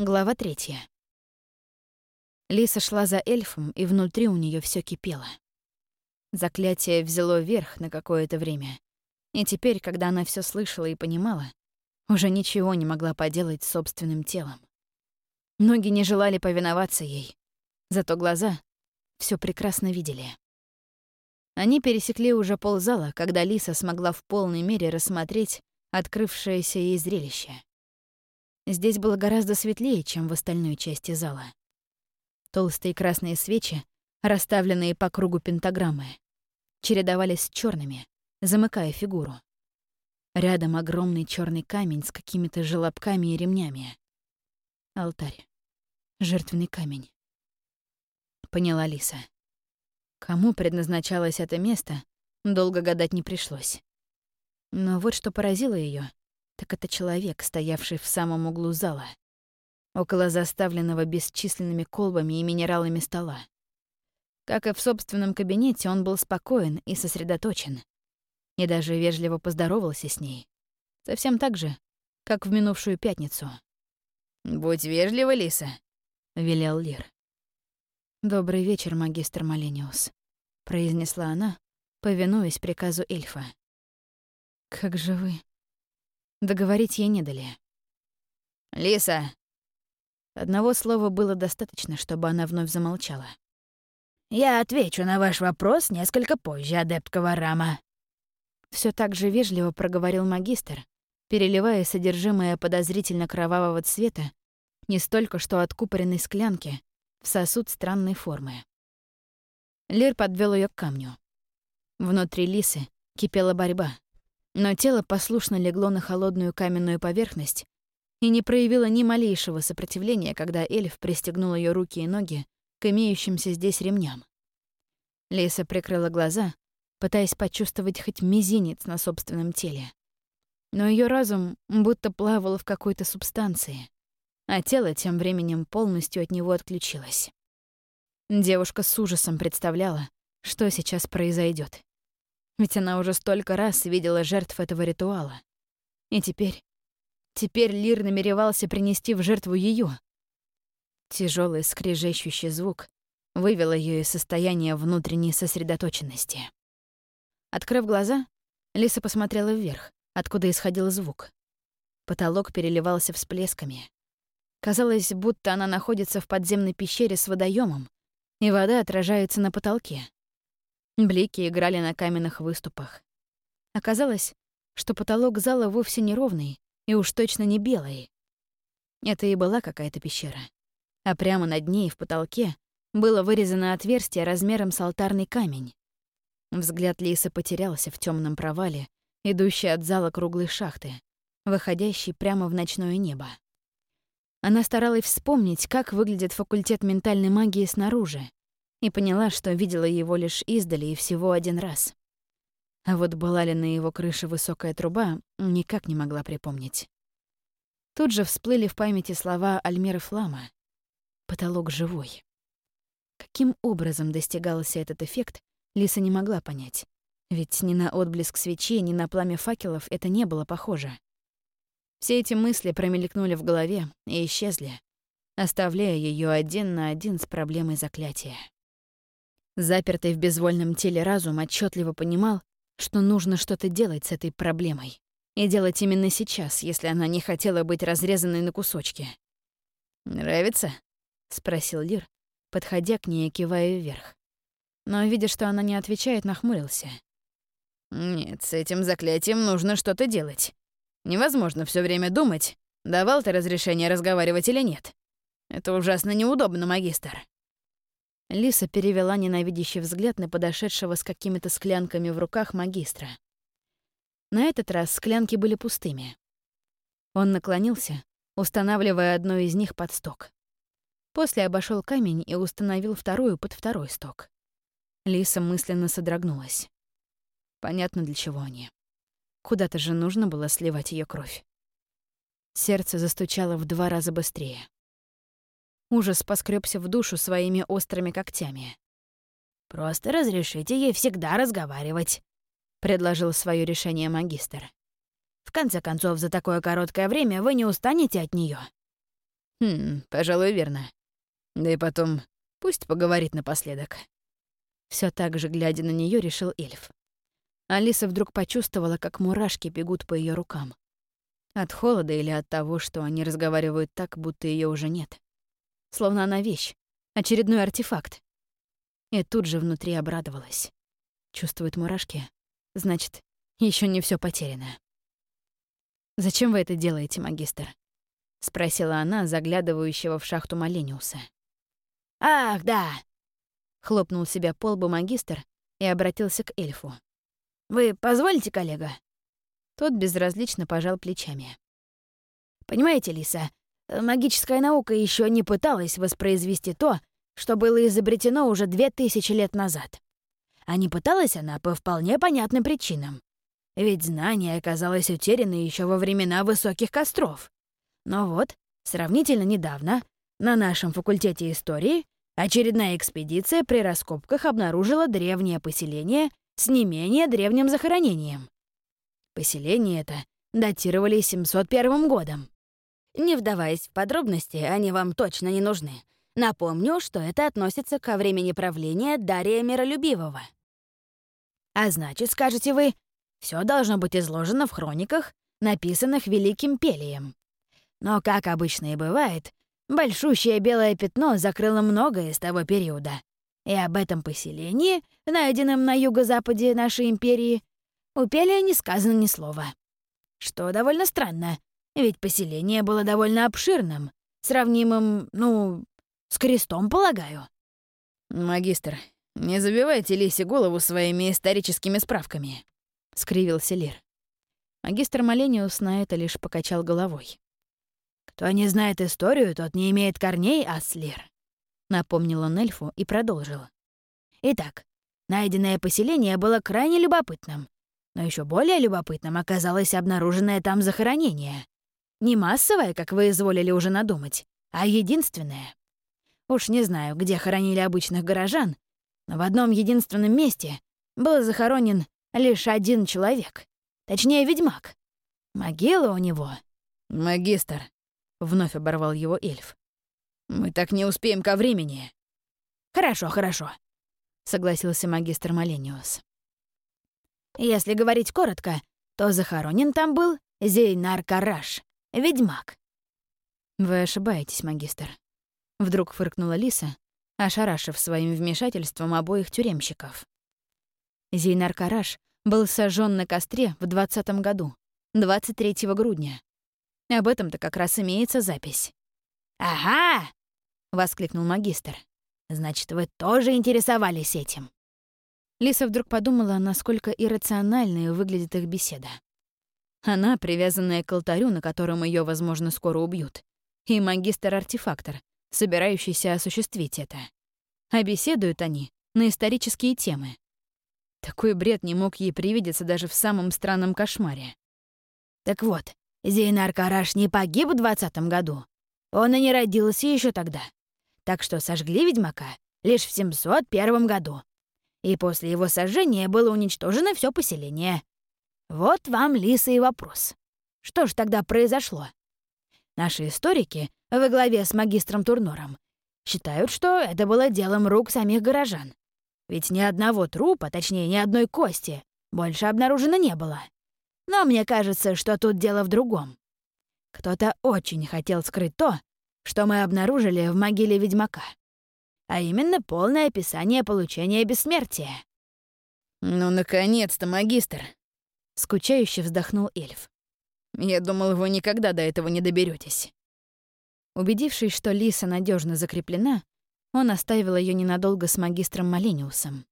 Глава третья. Лиса шла за эльфом, и внутри у нее все кипело. Заклятие взяло верх на какое-то время. И теперь, когда она все слышала и понимала, уже ничего не могла поделать с собственным телом. Ноги не желали повиноваться ей, зато глаза все прекрасно видели. Они пересекли уже ползала, когда Лиса смогла в полной мере рассмотреть открывшееся ей зрелище. Здесь было гораздо светлее, чем в остальной части зала. Толстые красные свечи, расставленные по кругу пентаграммы, чередовались с черными, замыкая фигуру. Рядом огромный черный камень с какими-то желобками и ремнями. Алтарь. Жертвенный камень. Поняла Лиса. Кому предназначалось это место, долго гадать не пришлось. Но вот что поразило ее, так это человек, стоявший в самом углу зала, около заставленного бесчисленными колбами и минералами стола. Как и в собственном кабинете, он был спокоен и сосредоточен, и даже вежливо поздоровался с ней. Совсем так же, как в минувшую пятницу. «Будь вежлива, Лиса», — велел Лир. «Добрый вечер, магистр Малениус», — произнесла она, повинуясь приказу эльфа. «Как же вы...» Договорить ей не дали. «Лиса!» Одного слова было достаточно, чтобы она вновь замолчала. «Я отвечу на ваш вопрос несколько позже, адепт Рама. Все так же вежливо проговорил магистр, переливая содержимое подозрительно кровавого цвета не столько что откупоренной склянки в сосуд странной формы. Лир подвел ее к камню. Внутри лисы кипела борьба но тело послушно легло на холодную каменную поверхность и не проявило ни малейшего сопротивления, когда эльф пристегнул ее руки и ноги к имеющимся здесь ремням. Лиса прикрыла глаза, пытаясь почувствовать хоть мизинец на собственном теле. Но ее разум будто плавал в какой-то субстанции, а тело тем временем полностью от него отключилось. Девушка с ужасом представляла, что сейчас произойдет. Ведь она уже столько раз видела жертв этого ритуала. И теперь... Теперь Лир намеревался принести в жертву ее. Тяжелый скрежещущий звук вывел ее из состояния внутренней сосредоточенности. Открыв глаза, Лиса посмотрела вверх, откуда исходил звук. Потолок переливался всплесками. Казалось, будто она находится в подземной пещере с водоемом, и вода отражается на потолке. Блики играли на каменных выступах. Оказалось, что потолок зала вовсе не ровный и уж точно не белый. Это и была какая-то пещера. А прямо над ней, в потолке, было вырезано отверстие размером с алтарный камень. Взгляд Лисы потерялся в темном провале, идущей от зала круглой шахты, выходящей прямо в ночное небо. Она старалась вспомнить, как выглядит факультет ментальной магии снаружи, и поняла, что видела его лишь издали и всего один раз. А вот была ли на его крыше высокая труба, никак не могла припомнить. Тут же всплыли в памяти слова Альмиры Флама. «Потолок живой». Каким образом достигался этот эффект, Лиса не могла понять. Ведь ни на отблеск свечей, ни на пламя факелов это не было похоже. Все эти мысли промелькнули в голове и исчезли, оставляя ее один на один с проблемой заклятия. Запертый в безвольном теле разум отчетливо понимал, что нужно что-то делать с этой проблемой. И делать именно сейчас, если она не хотела быть разрезанной на кусочки. «Нравится?» — спросил Лир, подходя к ней и кивая вверх. Но, видя, что она не отвечает, нахмурился. «Нет, с этим заклятием нужно что-то делать. Невозможно все время думать, давал ты разрешение разговаривать или нет. Это ужасно неудобно, магистр». Лиса перевела ненавидящий взгляд на подошедшего с какими-то склянками в руках магистра. На этот раз склянки были пустыми. Он наклонился, устанавливая одну из них под сток. После обошел камень и установил вторую под второй сток. Лиса мысленно содрогнулась. Понятно, для чего они. Куда-то же нужно было сливать ее кровь. Сердце застучало в два раза быстрее. Ужас поскребся в душу своими острыми когтями. «Просто разрешите ей всегда разговаривать», — предложил свое решение магистр. «В конце концов, за такое короткое время вы не устанете от нее. Хм, пожалуй, верно. Да и потом, пусть поговорит напоследок. Все так же, глядя на нее, решил эльф. Алиса вдруг почувствовала, как мурашки бегут по ее рукам. От холода или от того, что они разговаривают так, будто ее уже нет. Словно она вещь, очередной артефакт. И тут же внутри обрадовалась. Чувствует мурашки. Значит, еще не все потеряно. «Зачем вы это делаете, магистр?» — спросила она, заглядывающего в шахту Малениуса. «Ах, да!» — хлопнул себя по лбу магистр и обратился к эльфу. «Вы позволите, коллега?» Тот безразлично пожал плечами. «Понимаете, Лиса, магическая наука еще не пыталась воспроизвести то, что было изобретено уже две тысячи лет назад. А не пыталась она по вполне понятным причинам. Ведь знание оказалось утеряно еще во времена высоких костров. Но вот, сравнительно недавно, на нашем факультете истории очередная экспедиция при раскопках обнаружила древнее поселение с не менее древним захоронением. Поселение это датировали 701 годом. Не вдаваясь в подробности, они вам точно не нужны. Напомню, что это относится ко времени правления Дария Миролюбивого. А значит, скажете вы, все должно быть изложено в хрониках, написанных Великим Пелием. Но, как обычно и бывает, большущее белое пятно закрыло многое из того периода. И об этом поселении, найденном на юго-западе нашей империи, у Пелия не сказано ни слова. Что довольно странно, ведь поселение было довольно обширным, сравнимым, ну, с крестом, полагаю. «Магистр, не забивайте Лисе голову своими историческими справками», — скривился Лир. Магистр Малениус на это лишь покачал головой. «Кто не знает историю, тот не имеет корней, Аслир», — напомнил он эльфу и продолжил. «Итак, найденное поселение было крайне любопытным, но еще более любопытным оказалось обнаруженное там захоронение. Не массовое, как вы изволили уже надумать, а единственное. Уж не знаю, где хоронили обычных горожан, но в одном единственном месте был захоронен лишь один человек. Точнее, ведьмак. Могила у него. «Магистр», — вновь оборвал его эльф. «Мы так не успеем ко времени». «Хорошо, хорошо», — согласился магистр Малениус. Если говорить коротко, то захоронен там был Зейнар Караш, ведьмак. «Вы ошибаетесь, магистр», — вдруг фыркнула Лиса, ошарашив своим вмешательством обоих тюремщиков. Зейнар Караш был сожжен на костре в двадцатом году, 23 грудня. Об этом-то как раз имеется запись. «Ага!» — воскликнул магистр. «Значит, вы тоже интересовались этим?» Лиса вдруг подумала, насколько иррациональной выглядит их беседа. Она, привязанная к алтарю, на котором ее, возможно, скоро убьют, и магистр-артефактор, собирающийся осуществить это. А беседуют они на исторические темы. Такой бред не мог ей привидеться даже в самом странном кошмаре. Так вот, Зейнар Караш не погиб в двадцатом году. Он и не родился еще тогда. Так что сожгли ведьмака лишь в 701 году. И после его сожжения было уничтожено все поселение. Вот вам, Лиса, и вопрос. Что ж тогда произошло? Наши историки, во главе с магистром Турнором, считают, что это было делом рук самих горожан. Ведь ни одного трупа, точнее, ни одной кости, больше обнаружено не было. Но мне кажется, что тут дело в другом. Кто-то очень хотел скрыть то, что мы обнаружили в могиле ведьмака. А именно полное описание получения бессмертия. «Ну, наконец-то, магистр!» — скучающе вздохнул эльф. «Я думал, вы никогда до этого не доберетесь. Убедившись, что Лиса надежно закреплена, он оставил ее ненадолго с магистром Малиниусом.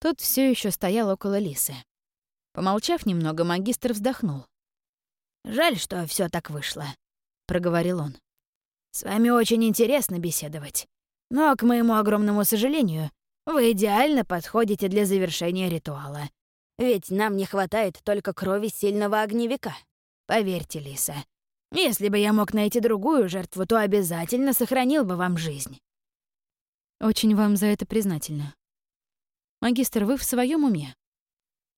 Тот все еще стоял около Лисы. Помолчав немного, магистр вздохнул. «Жаль, что все так вышло», — проговорил он. «С вами очень интересно беседовать. Но, к моему огромному сожалению, вы идеально подходите для завершения ритуала. Ведь нам не хватает только крови сильного огневика. Поверьте, Лиса, если бы я мог найти другую жертву, то обязательно сохранил бы вам жизнь. Очень вам за это признательна. Магистр, вы в своем уме?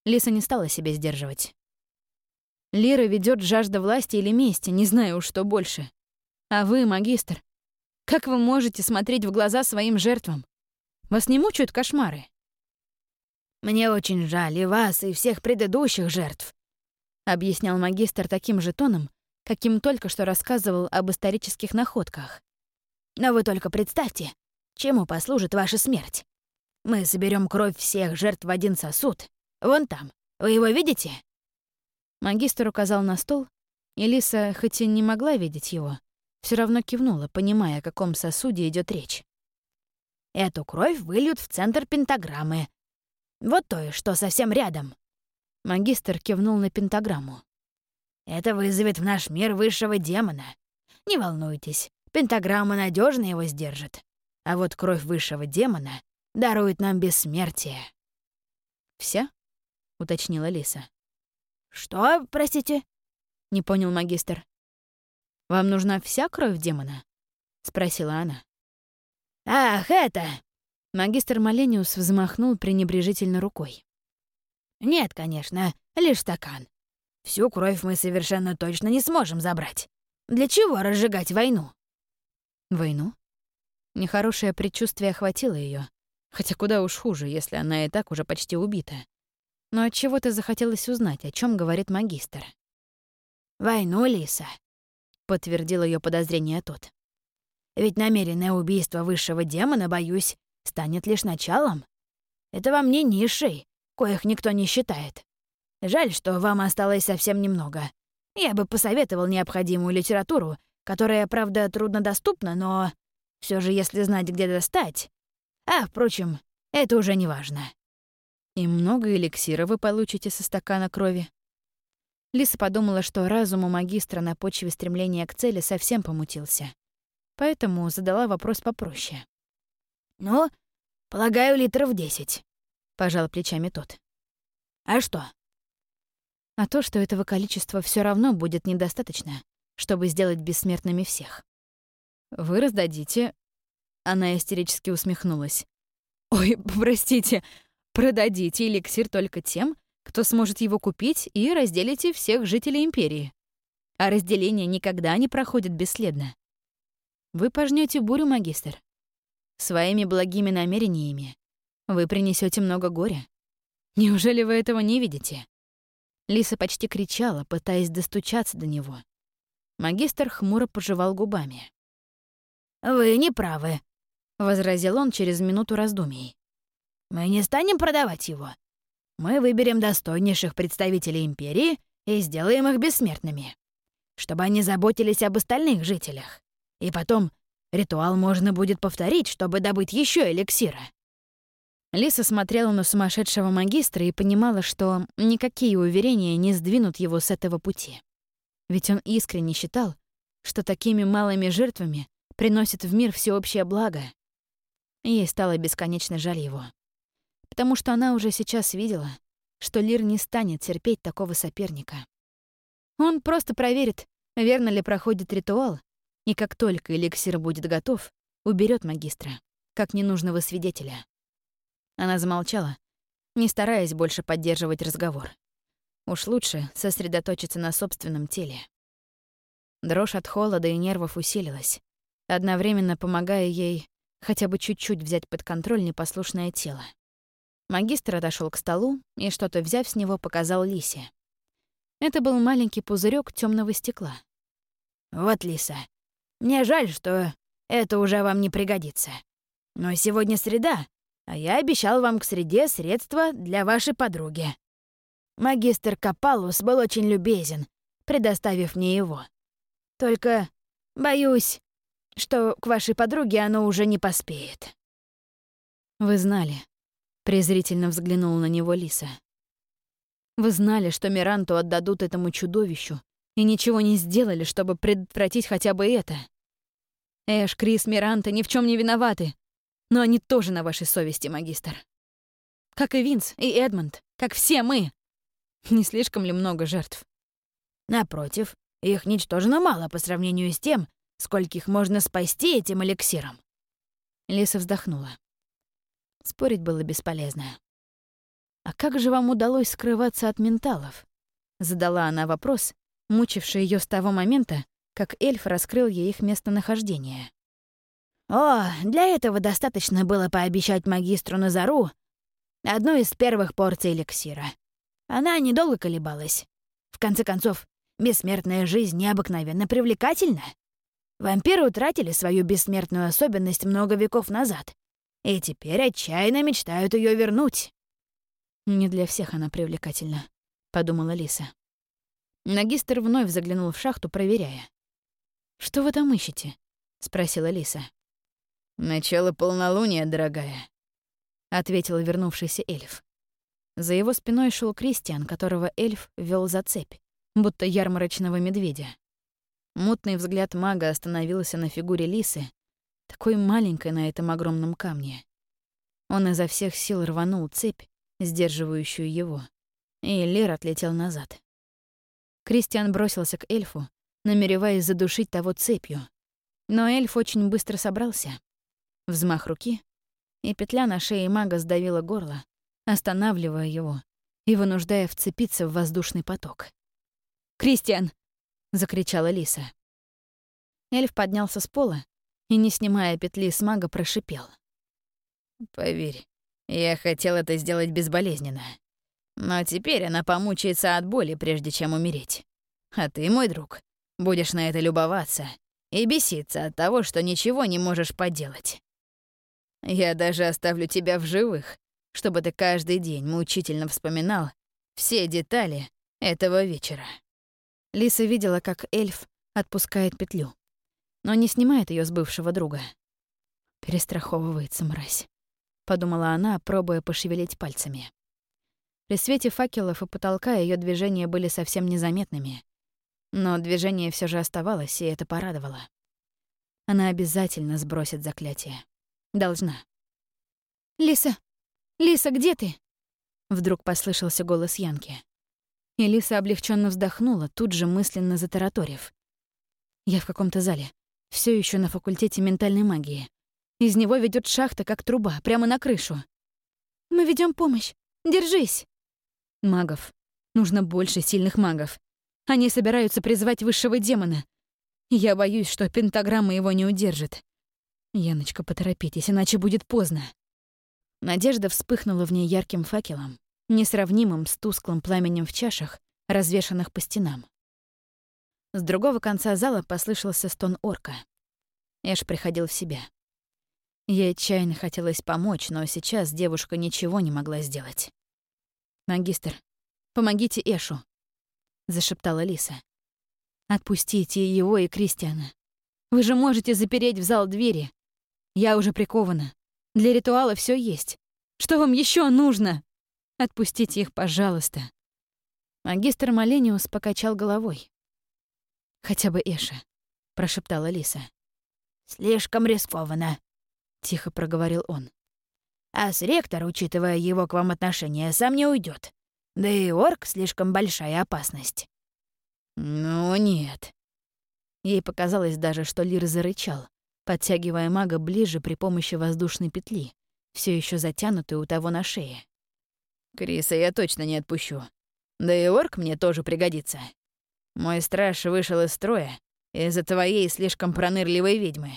Лиса не стала себя сдерживать. Лира ведет жажда власти или мести, не знаю уж что больше. А вы, магистр, как вы можете смотреть в глаза своим жертвам? Вас не мучают кошмары? Мне очень жаль и вас, и всех предыдущих жертв, объяснял магистр таким же тоном, каким только что рассказывал об исторических находках. Но вы только представьте, чему послужит ваша смерть. Мы соберем кровь всех жертв в один сосуд. Вон там. Вы его видите? Магистр указал на стол, и Лиса, хоть и не могла видеть его, все равно кивнула, понимая, о каком сосуде идет речь. Эту кровь выльют в центр пентаграммы. Вот то, что совсем рядом. Магистр кивнул на пентаграмму. Это вызовет в наш мир высшего демона. Не волнуйтесь, пентаграмма надежно его сдержит. А вот кровь высшего демона дарует нам бессмертие. «Вся?» — уточнила Лиса. «Что, простите?» — не понял магистр. «Вам нужна вся кровь демона?» — спросила она. «Ах, это!» Магистр Малениус взмахнул пренебрежительно рукой. «Нет, конечно, лишь стакан. Всю кровь мы совершенно точно не сможем забрать. Для чего разжигать войну?» «Войну?» Нехорошее предчувствие охватило ее, хотя куда уж хуже, если она и так уже почти убита. Но от чего то захотелось узнать, о чем говорит магистр. «Войну, Лиса», — подтвердил ее подозрение тот. «Ведь намеренное убийство высшего демона, боюсь, станет лишь началом. Это вам не низший, коих никто не считает. Жаль, что вам осталось совсем немного. Я бы посоветовал необходимую литературу, которая, правда, труднодоступна, но все же если знать, где достать... А, впрочем, это уже не важно. И много эликсира вы получите со стакана крови. Лиса подумала, что разум у магистра на почве стремления к цели совсем помутился. Поэтому задала вопрос попроще. «Ну, полагаю, литров десять», — пожал плечами тот. «А что?» «А то, что этого количества все равно будет недостаточно, чтобы сделать бессмертными всех. Вы раздадите...» Она истерически усмехнулась. «Ой, простите, продадите эликсир только тем, кто сможет его купить, и разделите всех жителей Империи. А разделение никогда не проходит бесследно. Вы пожнете бурю, магистр. Своими благими намерениями вы принесете много горя. Неужели вы этого не видите?» Лиса почти кричала, пытаясь достучаться до него. Магистр хмуро пожевал губами. «Вы не правы», — возразил он через минуту раздумий. «Мы не станем продавать его. Мы выберем достойнейших представителей Империи и сделаем их бессмертными, чтобы они заботились об остальных жителях. И потом ритуал можно будет повторить, чтобы добыть еще эликсира». Лиса смотрела на сумасшедшего магистра и понимала, что никакие уверения не сдвинут его с этого пути. Ведь он искренне считал, что такими малыми жертвами приносит в мир всеобщее благо. Ей стало бесконечно жаль его. Потому что она уже сейчас видела, что Лир не станет терпеть такого соперника. Он просто проверит, верно ли проходит ритуал, и как только эликсир будет готов, уберет магистра, как ненужного свидетеля. Она замолчала, не стараясь больше поддерживать разговор. Уж лучше сосредоточиться на собственном теле. Дрожь от холода и нервов усилилась одновременно помогая ей хотя бы чуть-чуть взять под контроль непослушное тело. Магистр отошел к столу и, что-то взяв с него, показал Лисе. Это был маленький пузырек темного стекла. «Вот, Лиса, мне жаль, что это уже вам не пригодится. Но сегодня среда, а я обещал вам к среде средства для вашей подруги. Магистр Капалус был очень любезен, предоставив мне его. Только, боюсь, что к вашей подруге оно уже не поспеет». «Вы знали», — презрительно взглянула на него Лиса. «Вы знали, что Миранту отдадут этому чудовищу, и ничего не сделали, чтобы предотвратить хотя бы это. Эш, Крис, Миранта ни в чем не виноваты, но они тоже на вашей совести, магистр. Как и Винс, и Эдмонд, как все мы. Не слишком ли много жертв?» «Напротив, их ничтожно мало по сравнению с тем, Скольких можно спасти этим эликсиром?» Лиса вздохнула. Спорить было бесполезно. «А как же вам удалось скрываться от менталов?» Задала она вопрос, мучивший ее с того момента, как эльф раскрыл ей их местонахождение. «О, для этого достаточно было пообещать магистру Назару одну из первых порций эликсира. Она недолго колебалась. В конце концов, бессмертная жизнь необыкновенно привлекательна. Вампиры утратили свою бессмертную особенность много веков назад, и теперь отчаянно мечтают ее вернуть. «Не для всех она привлекательна», — подумала Лиса. Нагистер вновь заглянул в шахту, проверяя. «Что вы там ищете?» — спросила Лиса. «Начало полнолуния, дорогая», — ответил вернувшийся эльф. За его спиной шел Кристиан, которого эльф вел за цепь, будто ярмарочного медведя. Мутный взгляд мага остановился на фигуре лисы, такой маленькой на этом огромном камне. Он изо всех сил рванул цепь, сдерживающую его, и Лер отлетел назад. Кристиан бросился к эльфу, намереваясь задушить того цепью, но эльф очень быстро собрался. Взмах руки, и петля на шее мага сдавила горло, останавливая его и вынуждая вцепиться в воздушный поток. «Кристиан!» — закричала Лиса. Эльф поднялся с пола и, не снимая петли с мага, прошипел. «Поверь, я хотел это сделать безболезненно. Но теперь она помучается от боли, прежде чем умереть. А ты, мой друг, будешь на это любоваться и беситься от того, что ничего не можешь поделать. Я даже оставлю тебя в живых, чтобы ты каждый день мучительно вспоминал все детали этого вечера». Лиса видела, как эльф отпускает петлю, но не снимает ее с бывшего друга. «Перестраховывается мразь», — подумала она, пробуя пошевелить пальцами. При свете факелов и потолка ее движения были совсем незаметными. Но движение все же оставалось, и это порадовало. Она обязательно сбросит заклятие. Должна. «Лиса! Лиса, где ты?» Вдруг послышался голос Янки. И Лиса облегченно вздохнула, тут же мысленно затараторив. «Я в каком-то зале. все еще на факультете ментальной магии. Из него ведет шахта, как труба, прямо на крышу. Мы ведем помощь. Держись!» Магов. Нужно больше сильных магов. Они собираются призвать высшего демона. Я боюсь, что пентаграмма его не удержит. Яночка, поторопитесь, иначе будет поздно. Надежда вспыхнула в ней ярким факелом, несравнимым с тусклым пламенем в чашах, развешанных по стенам. С другого конца зала послышался стон орка. Эш приходил в себя. Ей отчаянно хотелось помочь, но сейчас девушка ничего не могла сделать. «Магистр, помогите Эшу», — зашептала Лиса. «Отпустите его и Кристиана. Вы же можете запереть в зал двери. Я уже прикована. Для ритуала все есть. Что вам еще нужно? Отпустите их, пожалуйста». Магистр Малениус покачал головой. «Хотя бы Эша», — прошептала Лиса. «Слишком рискованно», — тихо проговорил он. «А с ректор, учитывая его к вам отношения, сам не уйдет. Да и орк — слишком большая опасность». «Ну нет». Ей показалось даже, что Лир зарычал, подтягивая мага ближе при помощи воздушной петли, все еще затянутой у того на шее. «Криса я точно не отпущу. Да и орк мне тоже пригодится. Мой страж вышел из строя из-за твоей слишком пронырливой ведьмы.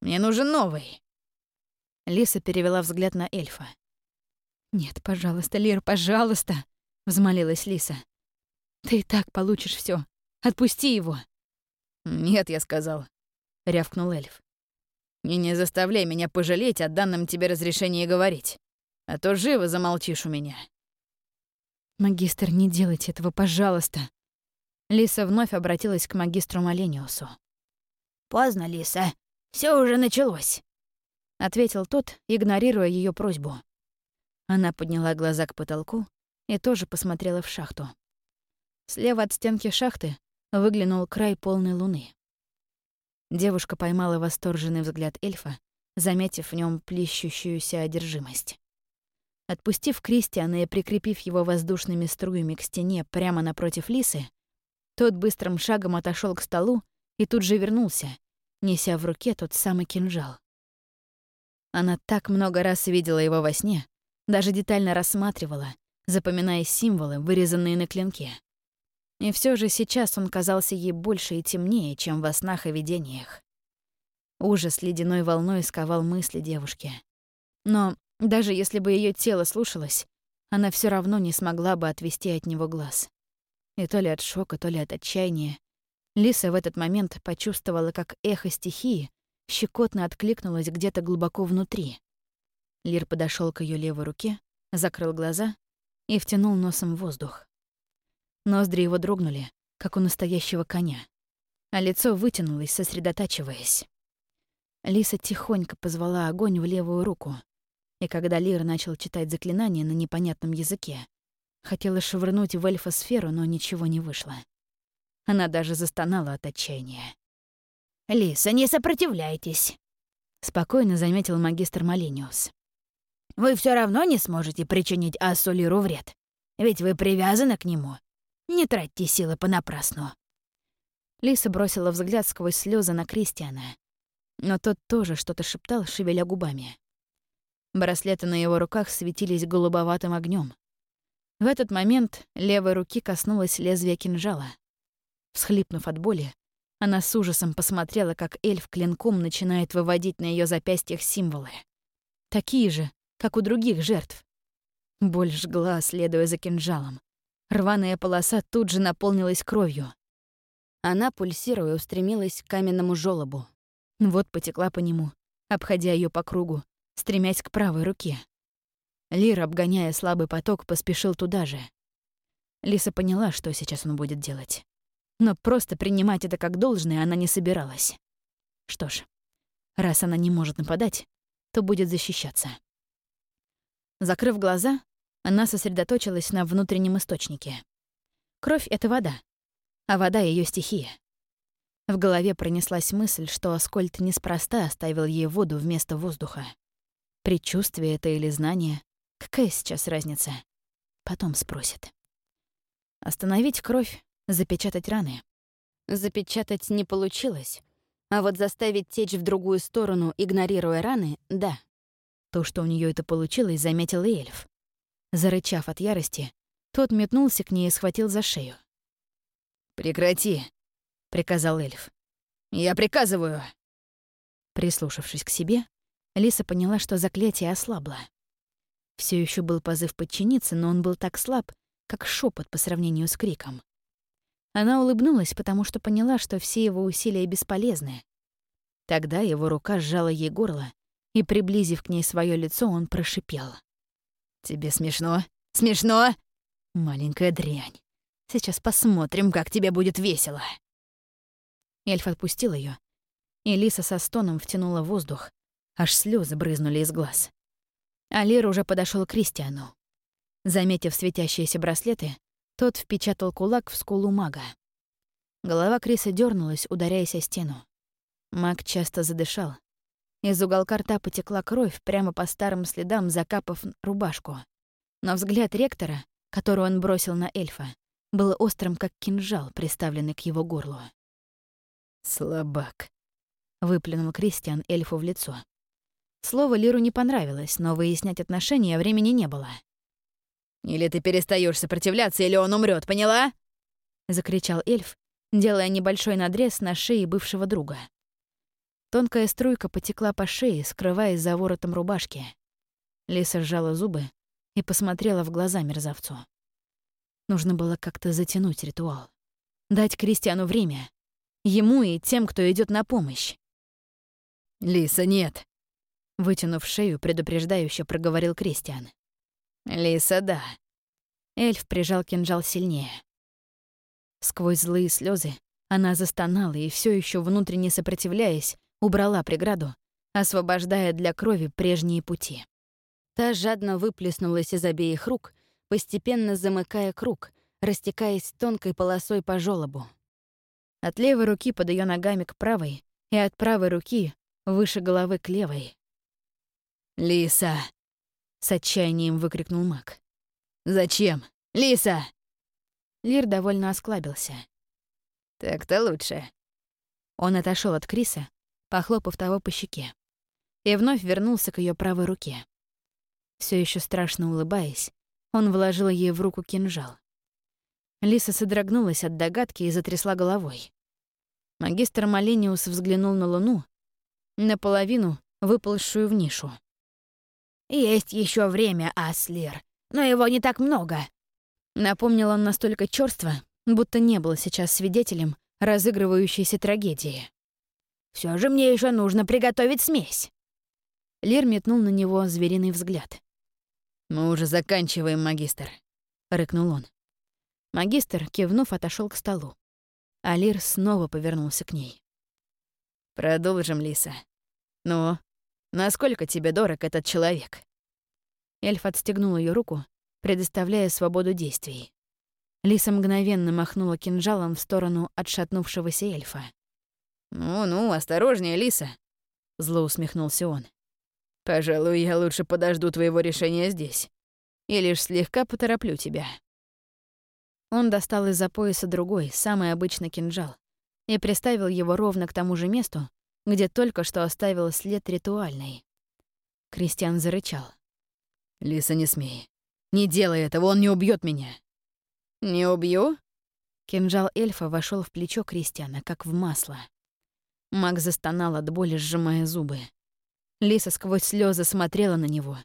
Мне нужен новый». Лиса перевела взгляд на эльфа. «Нет, пожалуйста, Лир, пожалуйста!» — взмолилась Лиса. «Ты и так получишь все. Отпусти его!» «Нет, я сказал», — рявкнул эльф. И не заставляй меня пожалеть о данном тебе разрешении говорить. А то живо замолчишь у меня. Магистр, не делайте этого, пожалуйста. Лиса вновь обратилась к магистру Малениусу. «Поздно, Лиса. Все уже началось», — ответил тот, игнорируя ее просьбу. Она подняла глаза к потолку и тоже посмотрела в шахту. Слева от стенки шахты выглянул край полной луны. Девушка поймала восторженный взгляд эльфа, заметив в нем плещущуюся одержимость. Отпустив Кристиана и прикрепив его воздушными струями к стене прямо напротив Лисы, тот быстрым шагом отошел к столу и тут же вернулся, неся в руке тот самый кинжал. Она так много раз видела его во сне, даже детально рассматривала, запоминая символы, вырезанные на клинке. И все же сейчас он казался ей больше и темнее, чем во снах и видениях. Ужас ледяной волной сковал мысли девушки. Но даже если бы ее тело слушалось, она все равно не смогла бы отвести от него глаз. И то ли от шока, то ли от отчаяния. Лиса в этот момент почувствовала, как эхо стихии щекотно откликнулось где-то глубоко внутри. Лир подошел к ее левой руке, закрыл глаза и втянул носом воздух. Ноздри его дрогнули, как у настоящего коня, а лицо вытянулось, сосредотачиваясь. Лиса тихонько позвала огонь в левую руку, и когда Лир начал читать заклинание на непонятном языке, хотела швырнуть в эльфа сферу, но ничего не вышло. Она даже застонала от отчаяния. «Лиса, не сопротивляйтесь», — спокойно заметил магистр Малиниус. «Вы все равно не сможете причинить Асу Лиру вред, ведь вы привязаны к нему не тратьте силы понапрасну». Лиса бросила взгляд сквозь слезы на Кристиана. Но тот тоже что-то шептал, шевеля губами. Браслеты на его руках светились голубоватым огнем. В этот момент левой руки коснулось лезвия кинжала. Всхлипнув от боли, она с ужасом посмотрела, как эльф клинком начинает выводить на ее запястьях символы. Такие же, как у других жертв. Боль жгла, следуя за кинжалом. Рваная полоса тут же наполнилась кровью. Она, пульсируя, устремилась к каменному жёлобу. Вот потекла по нему, обходя ее по кругу, стремясь к правой руке. Лир, обгоняя слабый поток, поспешил туда же. Лиса поняла, что сейчас он будет делать. Но просто принимать это как должное она не собиралась. Что ж, раз она не может нападать, то будет защищаться. Закрыв глаза, она сосредоточилась на внутреннем источнике. Кровь — это вода, а вода — ее стихия. В голове пронеслась мысль, что Аскольд неспроста оставил ей воду вместо воздуха. Предчувствие это или знание? Какая сейчас разница? Потом спросит. Остановить кровь, запечатать раны. Запечатать не получилось, а вот заставить течь в другую сторону, игнорируя раны — да. То, что у нее это получилось, заметил и эльф. Зарычав от ярости, тот метнулся к ней и схватил за шею. «Прекрати», — приказал эльф. «Я приказываю». Прислушавшись к себе, Лиса поняла, что заклятие ослабло. Все еще был позыв подчиниться, но он был так слаб, как шепот по сравнению с криком. Она улыбнулась, потому что поняла, что все его усилия бесполезны. Тогда его рука сжала ей горло, и, приблизив к ней свое лицо, он прошипел. «Тебе смешно? Смешно?» «Маленькая дрянь. Сейчас посмотрим, как тебе будет весело». Эльф отпустил ее, и Лиса со стоном втянула воздух, аж слезы брызнули из глаз. Алир уже подошел к Кристиану. Заметив светящиеся браслеты, тот впечатал кулак в скулу мага. Голова Криса дернулась, ударяясь о стену. Маг часто задышал, из уголка рта потекла кровь прямо по старым следам, закапав рубашку. Но взгляд ректора, который он бросил на эльфа, был острым, как кинжал, приставленный к его горлу. «Слабак», — выплюнул Кристиан эльфу в лицо. Слово Лиру не понравилось, но выяснять отношения времени не было. «Или ты перестаешь сопротивляться, или он умрет, поняла?» — закричал эльф, делая небольшой надрез на шее бывшего друга. Тонкая струйка потекла по шее, скрываясь за воротом рубашки. Лиса сжала зубы и посмотрела в глаза мерзавцу. Нужно было как-то затянуть ритуал. Дать Кристиану время. Ему и тем, кто идет на помощь. «Лиса, нет!» Вытянув шею, предупреждающе проговорил Кристиан. «Лиса, да». Эльф прижал кинжал сильнее. Сквозь злые слезы она застонала и все еще внутренне сопротивляясь, убрала преграду, освобождая для крови прежние пути. Та жадно выплеснулась из обеих рук, постепенно замыкая круг, растекаясь тонкой полосой по жёлобу. От левой руки под ее ногами к правой и от правой руки выше головы к левой. «Лиса!» — с отчаянием выкрикнул маг. «Зачем? Лиса!» Лир довольно осклабился. «Так-то лучше». Он отошел от Криса, похлопав того по щеке, и вновь вернулся к ее правой руке. Все еще страшно улыбаясь, он вложил ей в руку кинжал. Лиса содрогнулась от догадки и затрясла головой. Магистр Малениус взглянул на луну, наполовину выползшую в нишу. «Есть еще время, Аслир, но его не так много», — напомнил он настолько чёрство, будто не был сейчас свидетелем разыгрывающейся трагедии. Все же мне еще нужно приготовить смесь». Лир метнул на него звериный взгляд. «Мы уже заканчиваем, магистр», — рыкнул он. Магистр, кивнув, отошел к столу. А Лир снова повернулся к ней. «Продолжим, Лиса. Ну, насколько тебе дорог этот человек?» Эльф отстегнул ее руку, предоставляя свободу действий. Лиса мгновенно махнула кинжалом в сторону отшатнувшегося эльфа. «Ну-ну, осторожнее, Лиса», — зло усмехнулся он. «Пожалуй, я лучше подожду твоего решения здесь. И лишь слегка потороплю тебя». Он достал из-за пояса другой, самый обычный кинжал, и приставил его ровно к тому же месту, где только что оставил след ритуальный. Кристиан зарычал. «Лиса, не смей. Не делай этого, он не убьет меня». «Не убью?» Кинжал эльфа вошел в плечо Кристиана, как в масло. Маг застонал от боли, сжимая зубы. Лиса сквозь слезы смотрела на него.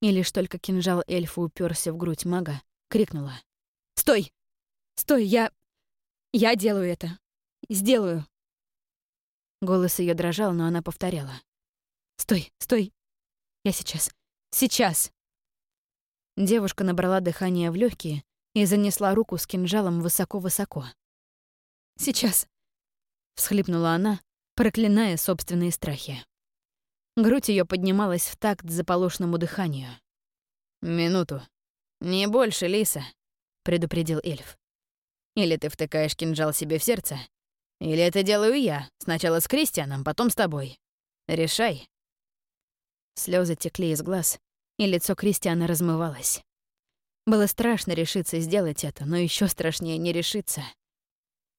И лишь только кинжал эльфа уперся в грудь мага, крикнула. «Стой! Стой, я... Я делаю это. Сделаю!» Голос ее дрожал, но она повторяла. «Стой, стой! Я сейчас, сейчас!» Девушка набрала дыхание в легкие и занесла руку с кинжалом высоко-высоко. «Сейчас!» — всхлипнула она, проклиная собственные страхи. Грудь ее поднималась в такт заполошному дыханию. «Минуту. Не больше, Лиса», — предупредил эльф. «Или ты втыкаешь кинжал себе в сердце, или это делаю я, сначала с Кристианом, потом с тобой. Решай». Слезы текли из глаз, и лицо Кристиана размывалось. Было страшно решиться сделать это, но еще страшнее не решиться.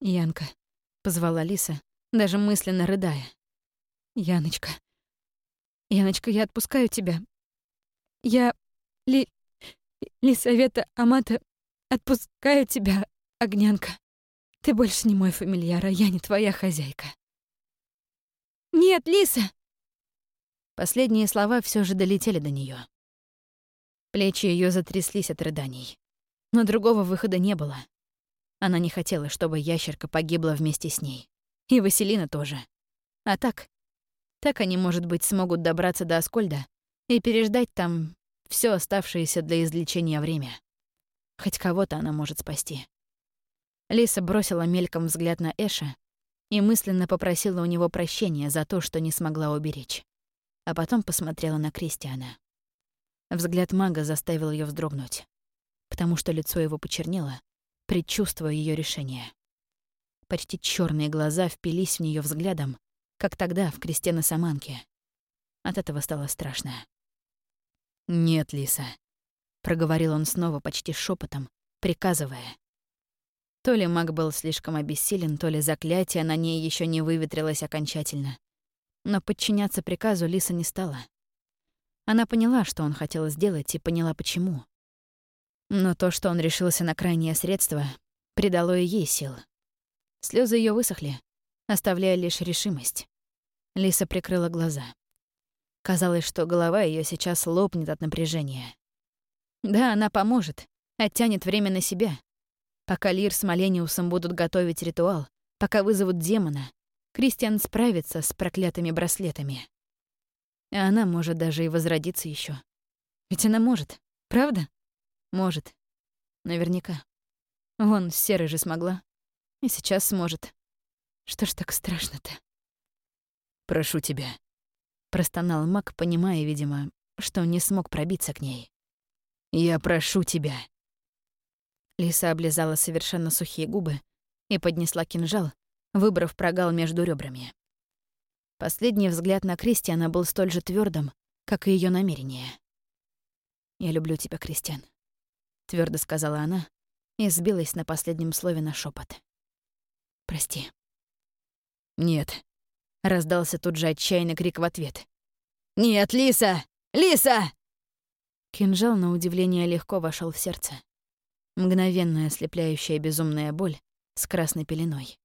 «Янка», — позвала Лиса, даже мысленно рыдая. «Яночка, Яночка, я отпускаю тебя. Я, Ли... Лисавета Амата, отпускаю тебя, Огнянка. Ты больше не мой фамильяр, а я не твоя хозяйка». «Нет, Лиса!» Последние слова все же долетели до нее. Плечи ее затряслись от рыданий. Но другого выхода не было. Она не хотела, чтобы ящерка погибла вместе с ней. И Василина тоже. А так, так они, может быть, смогут добраться до Аскольда и переждать там все оставшееся для излечения время. Хоть кого-то она может спасти. Лиса бросила мельком взгляд на Эша и мысленно попросила у него прощения за то, что не смогла уберечь. А потом посмотрела на Кристиана. Взгляд мага заставил ее вздрогнуть, потому что лицо его почернело, предчувствуя ее решение. Почти черные глаза впились в нее взглядом, как тогда в кресте на Саманке. От этого стало страшно. «Нет, Лиса», — проговорил он снова почти шепотом, приказывая. То ли маг был слишком обессилен, то ли заклятие на ней еще не выветрилось окончательно. Но подчиняться приказу Лиса не стала. Она поняла, что он хотел сделать, и поняла, почему. Но то, что он решился на крайнее средство, придало и ей сил. Слезы ее высохли, оставляя лишь решимость. Лиса прикрыла глаза. Казалось, что голова ее сейчас лопнет от напряжения. Да, она поможет, оттянет время на себя. Пока Лир с Малениусом будут готовить ритуал, пока вызовут демона, Кристиан справится с проклятыми браслетами. А она может даже и возродиться еще. Ведь она может, правда? Может. Наверняка. Вон, с же смогла. И сейчас сможет. Что ж так страшно-то? «Прошу тебя», — простонал маг, понимая, видимо, что не смог пробиться к ней. «Я прошу тебя». Лиса облизала совершенно сухие губы и поднесла кинжал, выбрав прогал между ребрами. Последний взгляд на Кристиана был столь же твердым, как и ее намерение. «Я люблю тебя, Кристиан», — твердо сказала она и сбилась на последнем слове на шепот. «Прости». «Нет», — раздался тут же отчаянный крик в ответ. «Нет, Лиса! Лиса!» Кинжал, на удивление, легко вошел в сердце. мгновенная ослепляющая безумная боль с красной пеленой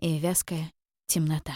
и вязкая темнота.